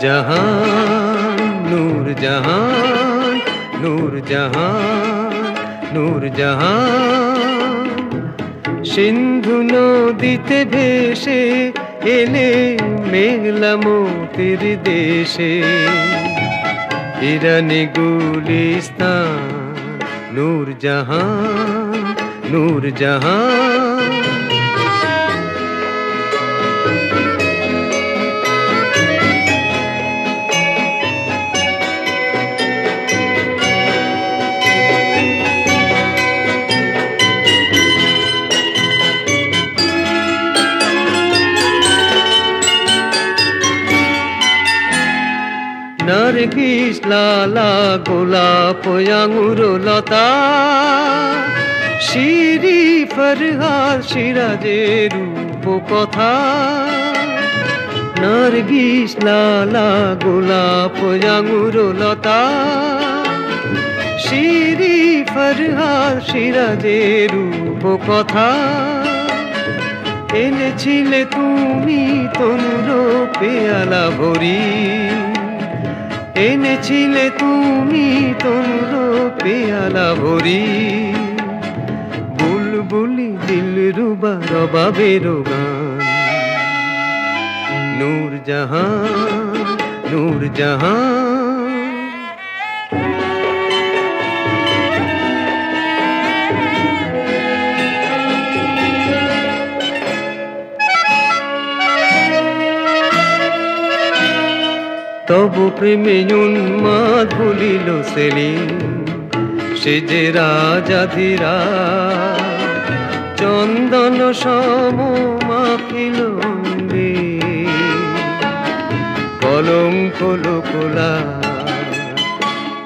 জাহান, নূর জাহান নূর জাহান নূর জাহান। সিন্ধু নদীতে ভেসে এলে মেঘলা মোতির দেশে। ইরানি গুলিস্তান, নূর জাহান নূর জাহান। নারগিস লালা গোলাপ আঙুর লতা। শিরি ফরহাদ সিরাজের কথা নারগিস লালা গোলাপ আঙুর লতা। শিরি ফরহাদ সিরাজের কথা এনেছিলে তুমি তনুর পেয়ালা ভরি। এনেছিলে তুমি তনুর পেয়ালা ভরি। বুলবুলি দিল রুবা রবাবের গান। নূর জাহান নূর জাহান তবু প্রেমে উন্মাদ ভুলিল সেলিম। সে যে রাজা ধীরা চন্দন সম মাখিল অঙ্গে। কলঙ্ক লোকলা,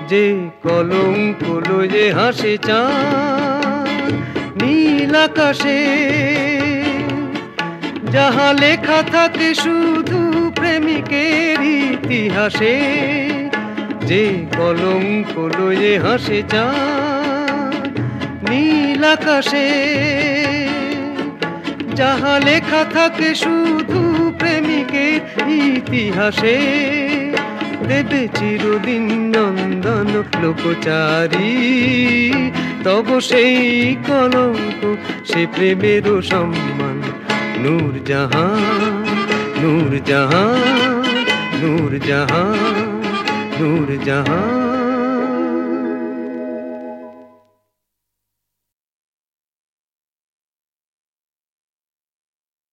যে কলঙ্ক যে হাসে চা, নীল আকাশে, যাহা লেখা থাকে শুধু প্রেমিকের ইতিহাসে, যে কলঙ্ক লয়ে হাসে চা নীল আকাশে। যাহা লেখা থাকে শুধু প্রেমিকের ইতিহাসে, দেবে চিরদিন নন্দন লোকচারী। তব সেই কলঙ্ক, সে প্রেমেরও সম্মান নূর জাহান নূর জাহান নূর জাহান নূর জাহান